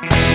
Yeah.